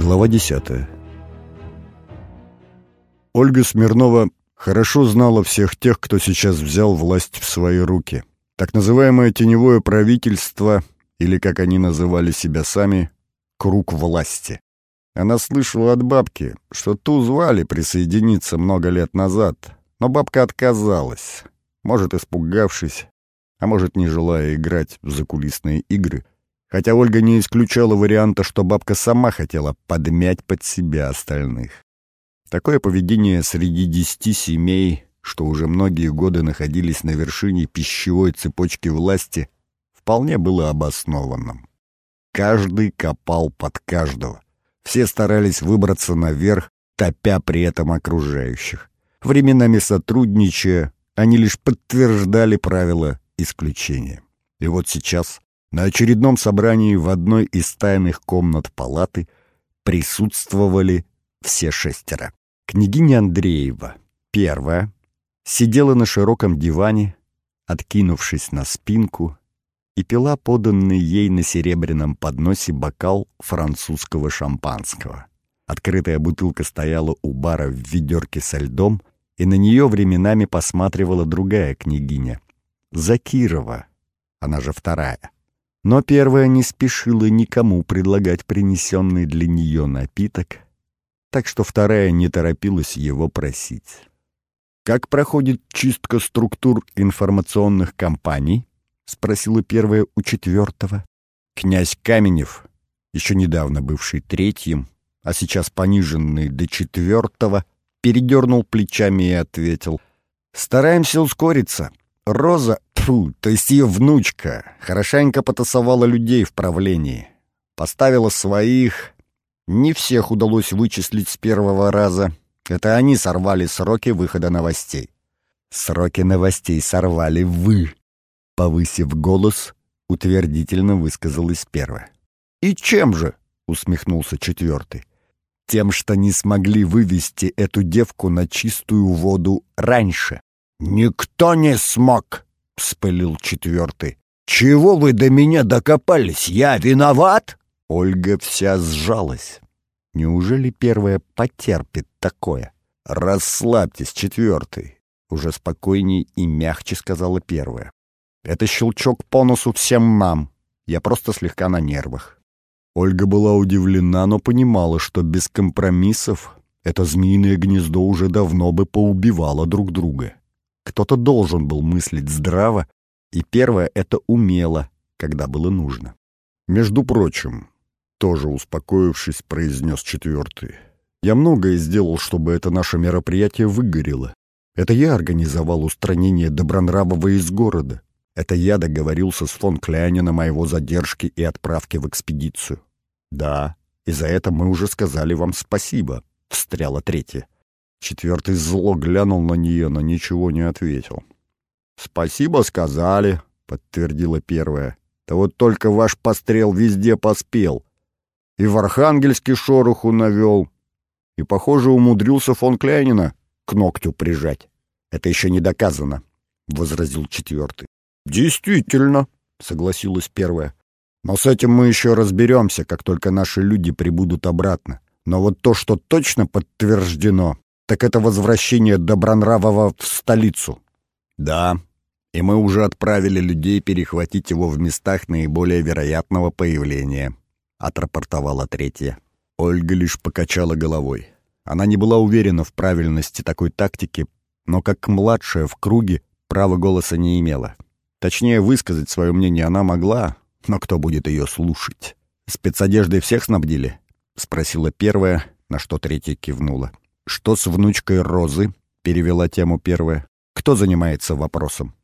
Глава 10. Ольга Смирнова хорошо знала всех тех, кто сейчас взял власть в свои руки. Так называемое теневое правительство, или, как они называли себя сами, круг власти. Она слышала от бабки, что ту звали присоединиться много лет назад, но бабка отказалась, может, испугавшись, а может, не желая играть в закулисные игры, хотя Ольга не исключала варианта, что бабка сама хотела подмять под себя остальных. Такое поведение среди десяти семей, что уже многие годы находились на вершине пищевой цепочки власти, вполне было обоснованным. Каждый копал под каждого. Все старались выбраться наверх, топя при этом окружающих. Временами сотрудничая, они лишь подтверждали правила исключения. И вот сейчас, на очередном собрании в одной из тайных комнат палаты, присутствовали все шестеро. Княгиня Андреева, первая, сидела на широком диване, откинувшись на спинку, и пила поданный ей на серебряном подносе бокал французского шампанского. Открытая бутылка стояла у бара в ведерке со льдом, и на нее временами посматривала другая княгиня, Закирова, она же вторая. Но первая не спешила никому предлагать принесенный для нее напиток, так что вторая не торопилась его просить. «Как проходит чистка структур информационных компаний?» — спросила первая у четвертого. Князь Каменев, еще недавно бывший третьим, а сейчас пониженный до четвертого, передернул плечами и ответил. «Стараемся ускориться. Роза, фу, то есть ее внучка, хорошенько потасовала людей в правлении. Поставила своих. Не всех удалось вычислить с первого раза. Это они сорвали сроки выхода новостей. Сроки новостей сорвали вы. Повысив голос, утвердительно высказалась первая. «И чем же?» — усмехнулся четвертый. «Тем, что не смогли вывести эту девку на чистую воду раньше». «Никто не смог!» — вспылил четвертый. «Чего вы до меня докопались? Я виноват?» Ольга вся сжалась. Неужели первая потерпит такое? «Расслабьтесь, четвертый!» — уже спокойней и мягче сказала первая. «Это щелчок по носу всем нам. Я просто слегка на нервах». Ольга была удивлена, но понимала, что без компромиссов это змеиное гнездо уже давно бы поубивало друг друга. Кто-то должен был мыслить здраво, и первое это умело, когда было нужно. Между прочим, тоже успокоившись, произнес четвертый. Я многое сделал, чтобы это наше мероприятие выгорело. Это я организовал устранение Добронравова из города. Это я договорился с фон Клянином о его задержке и отправке в экспедицию. Да, и за это мы уже сказали вам спасибо, встряла третья. Четвертый зло глянул на нее, но ничего не ответил. «Спасибо сказали», — подтвердила первая. «Да вот только ваш пострел везде поспел. И в Архангельске шороху навел, и, похоже, умудрился фон Кляйнина к ногтю прижать. Это еще не доказано», — возразил четвертый. «Действительно», — согласилась первая. «Но с этим мы еще разберемся, как только наши люди прибудут обратно. Но вот то, что точно подтверждено, так это возвращение Добронравова в столицу. Да, и мы уже отправили людей перехватить его в местах наиболее вероятного появления, отрапортовала третья. Ольга лишь покачала головой. Она не была уверена в правильности такой тактики, но как младшая в круге права голоса не имела. Точнее, высказать свое мнение она могла, но кто будет ее слушать? «Спецодеждой всех снабдили?» — спросила первая, на что третья кивнула. «Что с внучкой Розы?» — перевела тему первая. «Кто занимается вопросом?»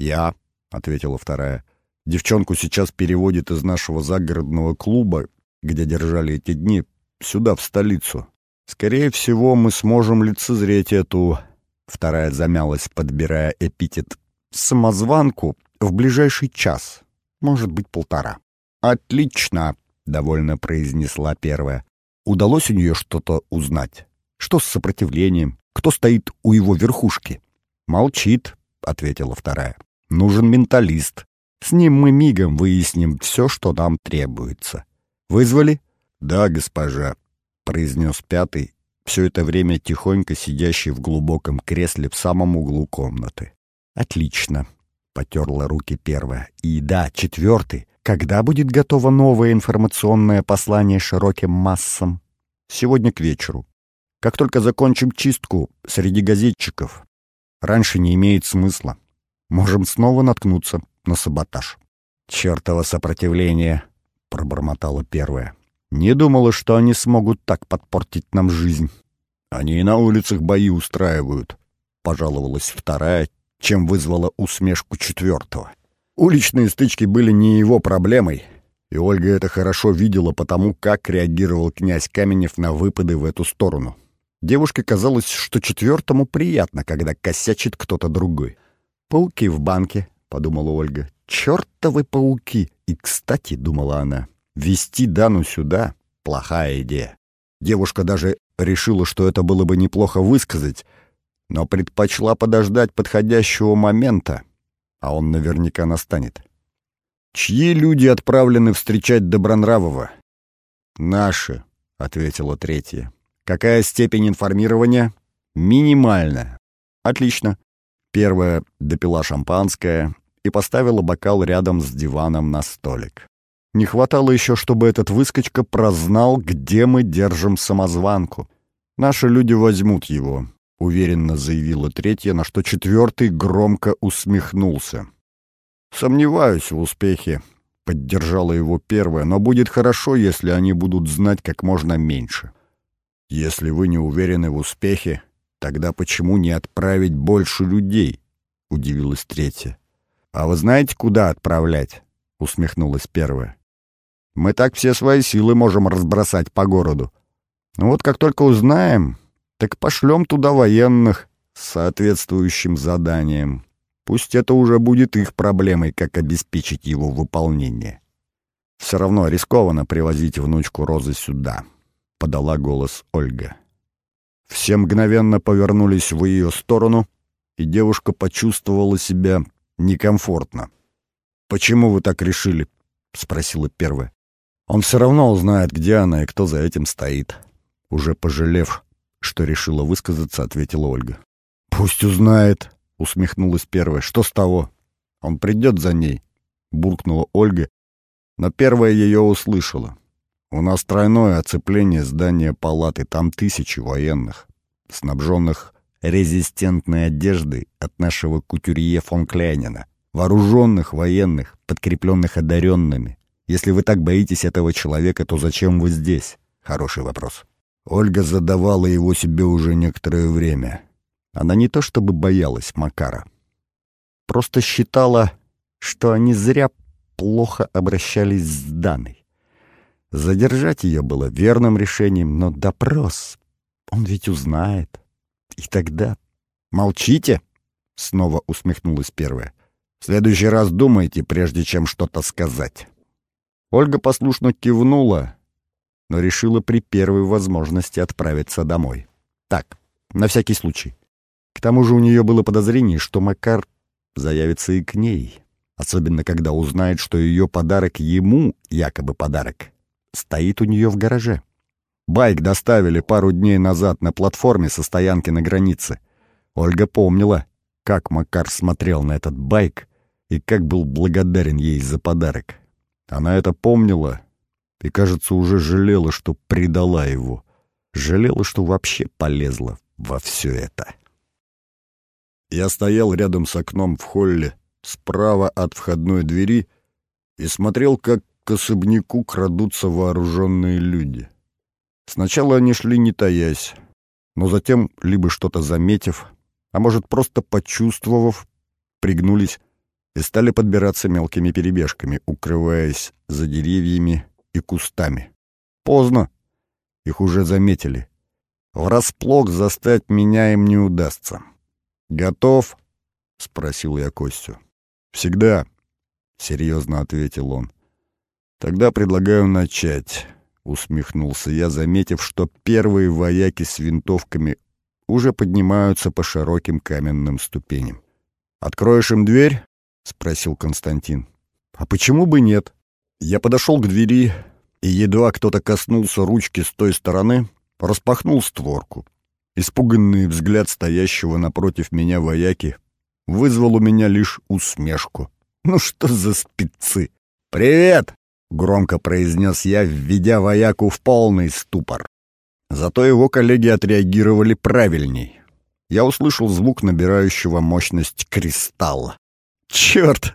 «Я», — ответила вторая. «Девчонку сейчас переводит из нашего загородного клуба, где держали эти дни, сюда, в столицу. Скорее всего, мы сможем лицезреть эту...» Вторая замялась, подбирая эпитет. «Самозванку в ближайший час, может быть, полтора». «Отлично!» — довольно произнесла первая. «Удалось у нее что-то узнать?» Что с сопротивлением? Кто стоит у его верхушки? Молчит, ответила вторая. Нужен менталист. С ним мы мигом выясним все, что нам требуется. Вызвали? Да, госпожа. — произнес пятый, все это время тихонько сидящий в глубоком кресле в самом углу комнаты. «Отлично», — потерла руки первая. «И да, четвертый. Когда будет готово новое информационное послание широким массам?» «Сегодня к вечеру. Как только закончим чистку среди газетчиков. Раньше не имеет смысла. Можем снова наткнуться на саботаж». «Чертово сопротивление», — пробормотала первая. «Не думала, что они смогут так подпортить нам жизнь». «Они и на улицах бои устраивают», — пожаловалась вторая, чем вызвала усмешку четвертого. Уличные стычки были не его проблемой, и Ольга это хорошо видела потому, как реагировал князь Каменев на выпады в эту сторону. Девушке казалось, что четвертому приятно, когда косячит кто-то другой. «Пауки в банке», — подумала Ольга. «Чертовы пауки!» И, кстати, — думала она, — вести Дану сюда — плохая идея. Девушка даже решила, что это было бы неплохо высказать, но предпочла подождать подходящего момента, а он наверняка настанет. «Чьи люди отправлены встречать Добронравова?» «Наши», — ответила третья. «Какая степень информирования?» «Минимальная». «Отлично». Первая допила шампанское и поставила бокал рядом с диваном на столик. Не хватало еще, чтобы этот выскочка прознал, где мы держим самозванку. Наши люди возьмут его, — уверенно заявила третья, на что четвертый громко усмехнулся. «Сомневаюсь в успехе», — поддержала его первая, «но будет хорошо, если они будут знать как можно меньше». «Если вы не уверены в успехе, тогда почему не отправить больше людей?» — удивилась третья. «А вы знаете, куда отправлять?» — усмехнулась первая. «Мы так все свои силы можем разбросать по городу. Ну вот как только узнаем, так пошлем туда военных с соответствующим заданием. Пусть это уже будет их проблемой, как обеспечить его выполнение. Все равно рискованно привозить внучку Розы сюда, — подала голос Ольга. Все мгновенно повернулись в ее сторону, и девушка почувствовала себя некомфортно. «Почему вы так решили?» — спросила первая. «Он все равно узнает, где она и кто за этим стоит». Уже пожалев, что решила высказаться, ответила Ольга. «Пусть узнает», — усмехнулась первая. «Что с того? Он придет за ней», — буркнула Ольга, но первая ее услышала. «У нас тройное оцепление здания палаты, там тысячи военных, снабженных резистентной одеждой от нашего кутюрье фон Кляйнина, вооруженных военных, подкрепленных одаренными. Если вы так боитесь этого человека, то зачем вы здесь? Хороший вопрос». Ольга задавала его себе уже некоторое время. Она не то чтобы боялась Макара. Просто считала, что они зря плохо обращались с Даной. Задержать ее было верным решением, но допрос, он ведь узнает. И тогда... «Молчите!» — снова усмехнулась первая. «В следующий раз думайте, прежде чем что-то сказать». Ольга послушно кивнула, но решила при первой возможности отправиться домой. Так, на всякий случай. К тому же у нее было подозрение, что Макар заявится и к ней, особенно когда узнает, что ее подарок ему, якобы подарок, стоит у нее в гараже. Байк доставили пару дней назад на платформе со стоянки на границе. Ольга помнила, как Макар смотрел на этот байк и как был благодарен ей за подарок. Она это помнила и, кажется, уже жалела, что предала его. Жалела, что вообще полезла во все это. Я стоял рядом с окном в холле, справа от входной двери, и смотрел, как к особняку крадутся вооруженные люди. Сначала они шли не таясь, но затем, либо что-то заметив, а может, просто почувствовав, пригнулись и стали подбираться мелкими перебежками, укрываясь за деревьями и кустами. Поздно. Их уже заметили. Врасплох застать меня им не удастся. «Готов?» — спросил я Костю. «Всегда», — серьезно ответил он. «Тогда предлагаю начать», — усмехнулся я, заметив, что первые вояки с винтовками уже поднимаются по широким каменным ступеням. «Откроешь им дверь?» — спросил Константин. «А почему бы нет?» Я подошел к двери, и едва кто-то коснулся ручки с той стороны, распахнул створку. Испуганный взгляд стоящего напротив меня вояки вызвал у меня лишь усмешку. Ну что за спецы? «Привет!» — громко произнес я, введя вояку в полный ступор. Зато его коллеги отреагировали правильней. Я услышал звук набирающего мощность кристалла. Черт!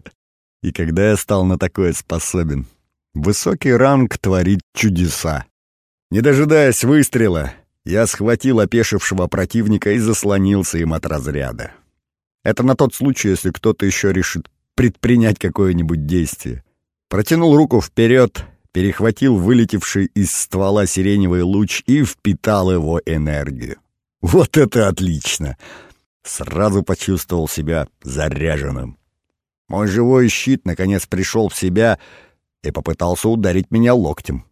И когда я стал на такое способен? Высокий ранг творит чудеса. Не дожидаясь выстрела, я схватил опешившего противника и заслонился им от разряда. Это на тот случай, если кто-то еще решит предпринять какое-нибудь действие. Протянул руку вперед, перехватил вылетевший из ствола сиреневый луч и впитал его энергию. Вот это отлично! Сразу почувствовал себя заряженным. Мой живой щит наконец пришел в себя и попытался ударить меня локтем.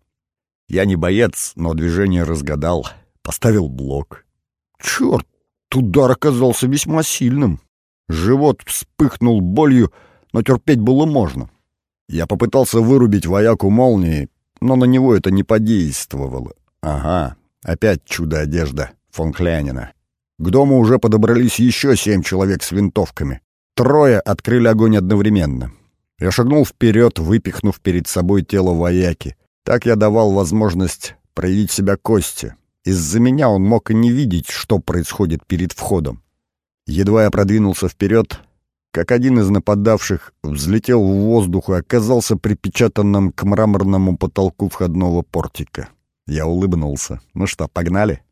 Я не боец, но движение разгадал, поставил блок. Черт, удар оказался весьма сильным. Живот вспыхнул болью, но терпеть было можно. Я попытался вырубить вояку молнии, но на него это не подействовало. Ага, опять чудо-одежда фон Клянина. К дому уже подобрались еще семь человек с винтовками. Трое открыли огонь одновременно. Я шагнул вперед, выпихнув перед собой тело вояки. Так я давал возможность проявить себя Косте. Из-за меня он мог и не видеть, что происходит перед входом. Едва я продвинулся вперед, как один из нападавших взлетел в воздух и оказался припечатанным к мраморному потолку входного портика. Я улыбнулся. «Ну что, погнали?»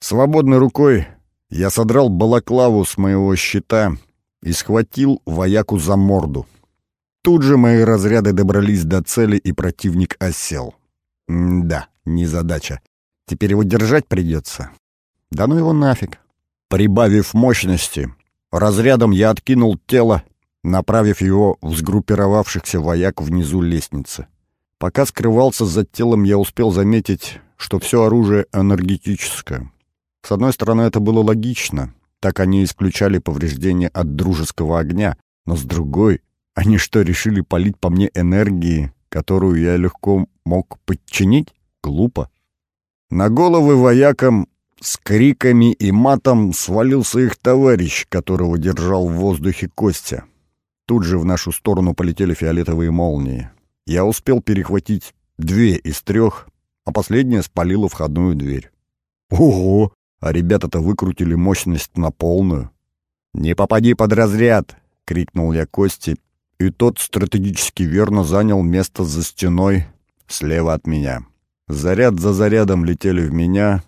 Свободной рукой я содрал балаклаву с моего щита и схватил вояку за морду. Тут же мои разряды добрались до цели, и противник осел. М да, незадача. Теперь его держать придется. Да ну его нафиг. Прибавив мощности, Разрядом я откинул тело, направив его в сгруппировавшихся вояк внизу лестницы. Пока скрывался за телом, я успел заметить, что все оружие энергетическое. С одной стороны, это было логично, так они исключали повреждения от дружеского огня, но с другой, они что, решили палить по мне энергии, которую я легко мог подчинить? Глупо. На головы воякам с криками и матом свалился их товарищ, которого держал в воздухе Костя. Тут же в нашу сторону полетели фиолетовые молнии. Я успел перехватить две из трех, а последняя спалила входную дверь. Ого! А ребята-то выкрутили мощность на полную. «Не попади под разряд!» — крикнул я Косте, и тот стратегически верно занял место за стеной слева от меня. Заряд за зарядом летели в меня,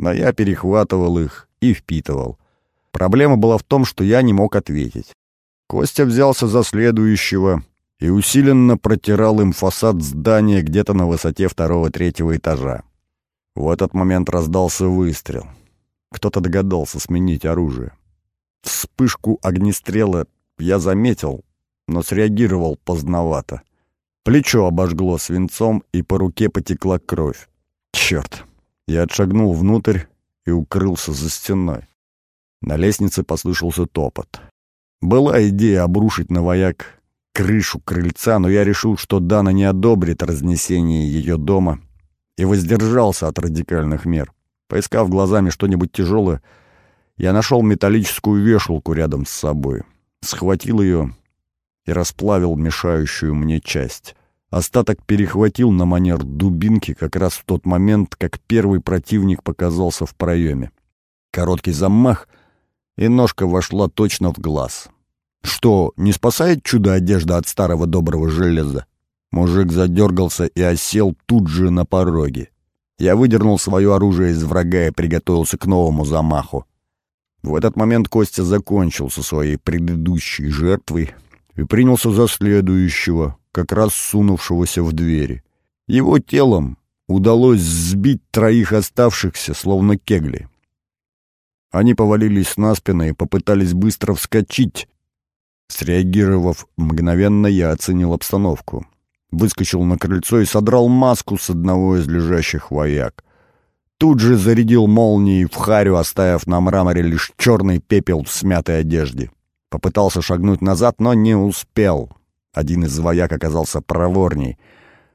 но я перехватывал их и впитывал. Проблема была в том, что я не мог ответить. Костя взялся за следующего и усиленно протирал им фасад здания где-то на высоте второго-третьего этажа. В этот момент раздался выстрел. Кто-то догадался сменить оружие. Вспышку огнестрела я заметил, но среагировал поздновато. Плечо обожгло свинцом, и по руке потекла кровь. Черт, я отшагнул внутрь и укрылся за стеной. На лестнице послышался топот. Была идея обрушить на вояк крышу крыльца, но я решил, что Дана не одобрит разнесение ее дома и воздержался от радикальных мер. Поискав глазами что-нибудь тяжелое, я нашел металлическую вешалку рядом с собой, схватил ее и расплавил мешающую мне часть. Остаток перехватил на манер дубинки как раз в тот момент, как первый противник показался в проеме. Короткий замах, и ножка вошла точно в глаз. Что, не спасает чудо-одежда от старого доброго железа? Мужик задергался и осел тут же на пороге. Я выдернул свое оружие из врага и приготовился к новому замаху. В этот момент Костя закончил со своей предыдущей жертвой и принялся за следующего, как раз сунувшегося в двери. Его телом удалось сбить троих оставшихся, словно кегли. Они повалились на спину и попытались быстро вскочить. Среагировав мгновенно, я оценил обстановку. Выскочил на крыльцо и содрал маску с одного из лежащих вояк. Тут же зарядил молнией в харю, оставив на мраморе лишь черный пепел в смятой одежде. Попытался шагнуть назад, но не успел. Один из вояк оказался проворней.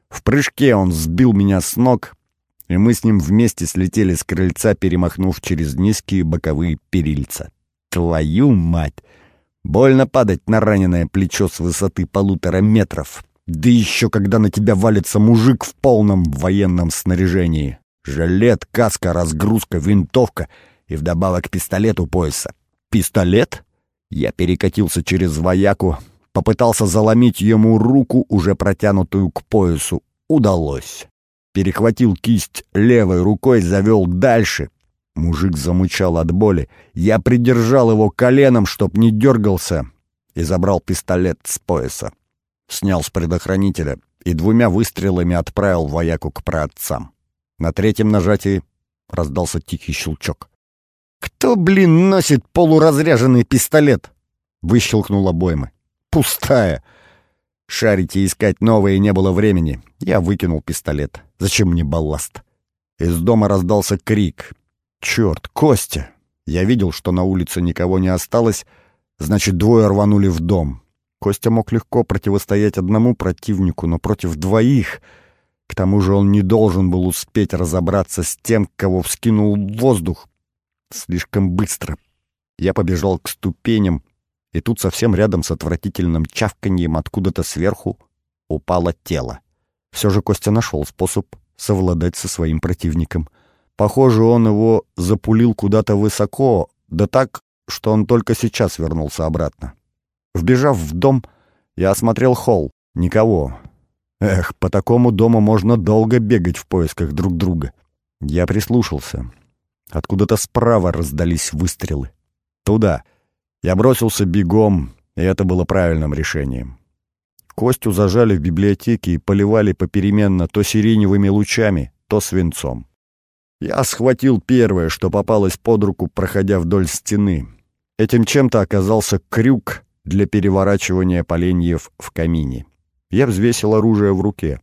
В прыжке он сбил меня с ног и мы с ним вместе слетели с крыльца, перемахнув через низкие боковые перильца. Твою мать! Больно падать на раненое плечо с высоты полутора метров. Да еще когда на тебя валится мужик в полном военном снаряжении. Жилет, каска, разгрузка, винтовка и вдобавок пистолет у пояса. Пистолет? Я перекатился через вояку, попытался заломить ему руку, уже протянутую к поясу. Удалось. Перехватил кисть левой рукой, завел дальше. Мужик замучал от боли. Я придержал его коленом, чтоб не дергался, и забрал пистолет с пояса. Снял с предохранителя и двумя выстрелами отправил вояку к праотцам. На третьем нажатии раздался тихий щелчок. «Кто, блин, носит полуразряженный пистолет?» Выщелкнул обоймы. «Пустая!» Шарить и искать новые не было времени. Я выкинул пистолет. Зачем мне балласт? Из дома раздался крик. «Черт, Костя!» Я видел, что на улице никого не осталось, значит, двое рванули в дом. Костя мог легко противостоять одному противнику, но против двоих... К тому же он не должен был успеть разобраться с тем, кого вскинул в воздух. Слишком быстро. Я побежал к ступеням, и тут совсем рядом с отвратительным чавканьем откуда-то сверху упало тело. Все же Костя нашел способ совладать со своим противником. Похоже, он его запулил куда-то высоко, да так, что он только сейчас вернулся обратно. Вбежав в дом, я осмотрел холл. Никого. Эх, по такому дому можно долго бегать в поисках друг друга. Я прислушался. Откуда-то справа раздались выстрелы. Туда. Я бросился бегом, и это было правильным решением. Костю зажали в библиотеке и поливали попеременно то сиреневыми лучами, то свинцом. Я схватил первое, что попалось под руку, проходя вдоль стены. Этим чем-то оказался крюк для переворачивания поленьев в камине. Я взвесил оружие в руке.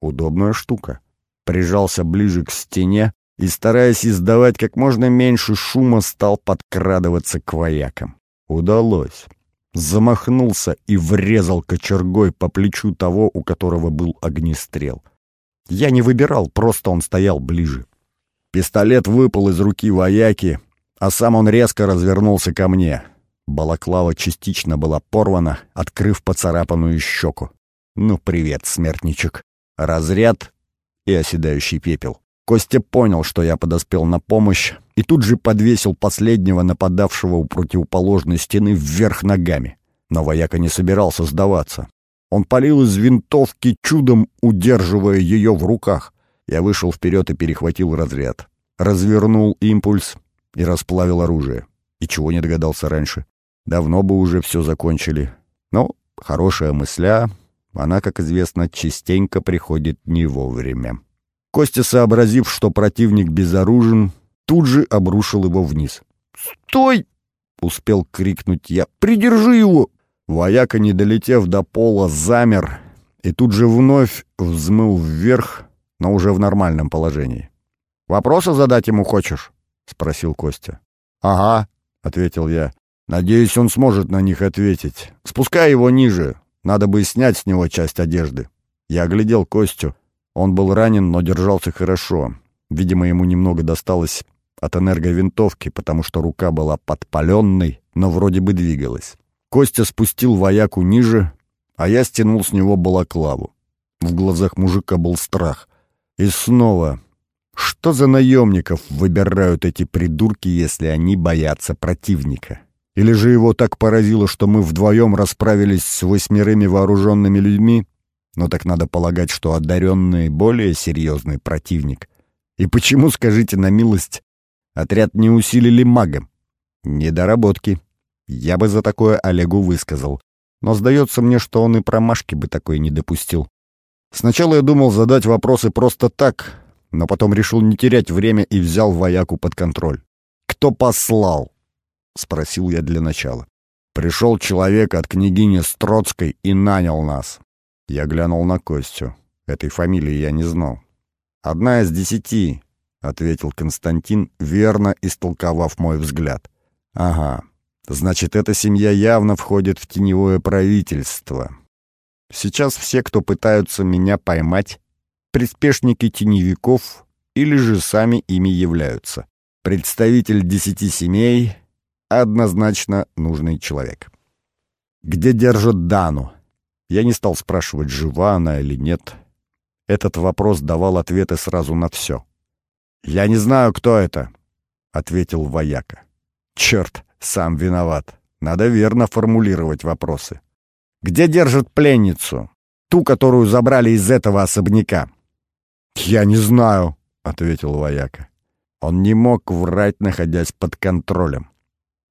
Удобная штука. Прижался ближе к стене и, стараясь издавать как можно меньше шума, стал подкрадываться к воякам. Удалось. Замахнулся и врезал кочергой по плечу того, у которого был огнестрел. Я не выбирал, просто он стоял ближе. Пистолет выпал из руки вояки, а сам он резко развернулся ко мне. Балаклава частично была порвана, открыв поцарапанную щеку. Ну, привет, смертничек. Разряд и оседающий пепел. Костя понял, что я подоспел на помощь, и тут же подвесил последнего нападавшего у противоположной стены вверх ногами. Но вояка не собирался сдаваться. Он палил из винтовки, чудом удерживая ее в руках. Я вышел вперед и перехватил разряд. Развернул импульс и расплавил оружие. И чего не догадался раньше. Давно бы уже все закончили. Но хорошая мысля, она, как известно, частенько приходит не вовремя. Костя, сообразив, что противник безоружен, тут же обрушил его вниз. «Стой!» — успел крикнуть я. «Придержи его!» Вояка, не долетев до пола, замер и тут же вновь взмыл вверх, но уже в нормальном положении. «Вопросы задать ему хочешь?» — спросил Костя. «Ага», — ответил я. «Надеюсь, он сможет на них ответить. Спускай его ниже. Надо бы снять с него часть одежды». Я оглядел Костю. Он был ранен, но держался хорошо. Видимо, ему немного досталось от энерговинтовки, потому что рука была подпаленной, но вроде бы двигалась. Костя спустил вояку ниже, а я стянул с него балаклаву. В глазах мужика был страх. И снова что за наемников выбирают эти придурки, если они боятся противника? Или же его так поразило, что мы вдвоем расправились с восьмерыми вооруженными людьми? Но так надо полагать, что одаренный более серьезный противник. И почему, скажите на милость, отряд не усилили магом? Недоработки. Я бы за такое Олегу высказал. Но сдается мне, что он и промашки бы такой не допустил. Сначала я думал задать вопросы просто так, но потом решил не терять время и взял вояку под контроль. «Кто послал?» — спросил я для начала. «Пришел человек от княгини Строцкой и нанял нас». Я глянул на Костю. Этой фамилии я не знал. «Одна из десяти», — ответил Константин, верно истолковав мой взгляд. «Ага, значит, эта семья явно входит в теневое правительство. Сейчас все, кто пытаются меня поймать, приспешники теневиков или же сами ими являются. Представитель десяти семей — однозначно нужный человек. Где держат Дану? Я не стал спрашивать, жива она или нет. Этот вопрос давал ответы сразу на все. «Я не знаю, кто это», — ответил вояка. «Черт, сам виноват. Надо верно формулировать вопросы. Где держат пленницу? Ту, которую забрали из этого особняка?» «Я не знаю», — ответил вояка. Он не мог врать, находясь под контролем.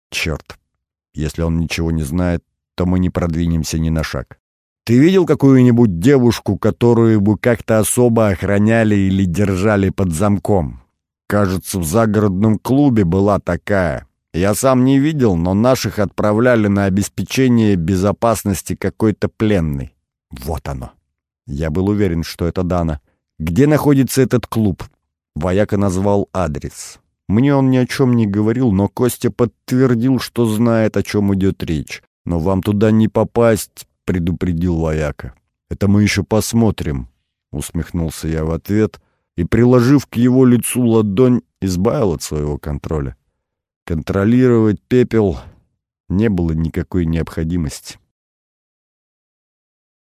Черт, если он ничего не знает, то мы не продвинемся ни на шаг. Ты видел какую-нибудь девушку, которую бы как-то особо охраняли или держали под замком? Кажется, в загородном клубе была такая. Я сам не видел, но наших отправляли на обеспечение безопасности какой-то пленный. Вот оно. Я был уверен, что это Дана. Где находится этот клуб? Вояка назвал адрес. Мне он ни о чем не говорил, но Костя подтвердил, что знает, о чем идет речь. «Но вам туда не попасть», — предупредил вояка. «Это мы еще посмотрим», — усмехнулся я в ответ и, приложив к его лицу ладонь, избавил от своего контроля. Контролировать пепел не было никакой необходимости.